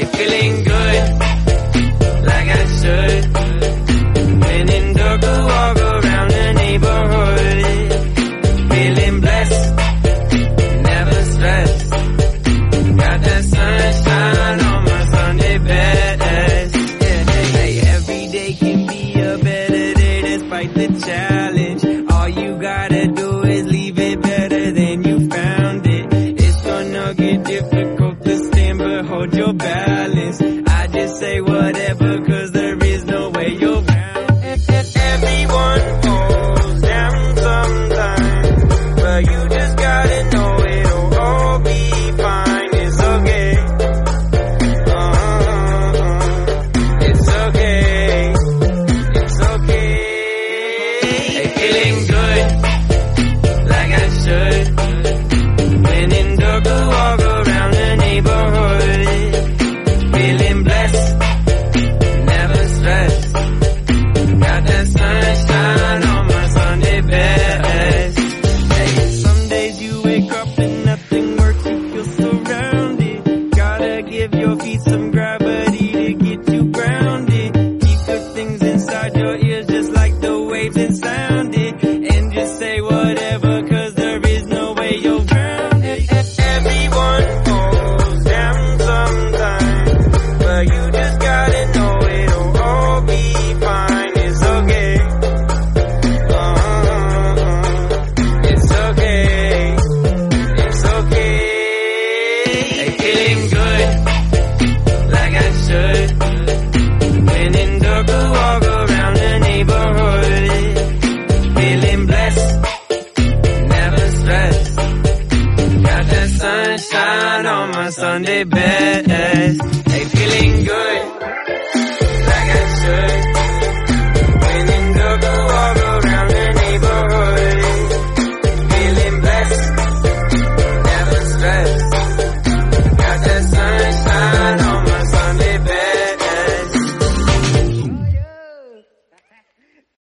life feeling good, like I should. When in Durga, walk around the neighborhood, feeling blessed, never stressed. Got that sunshine on my Sunday best. Yeah, hey, every day can be a better day despite the challenge. hold your balance. I just say whatever cause sunshine on my Sunday best. Hey, feeling good.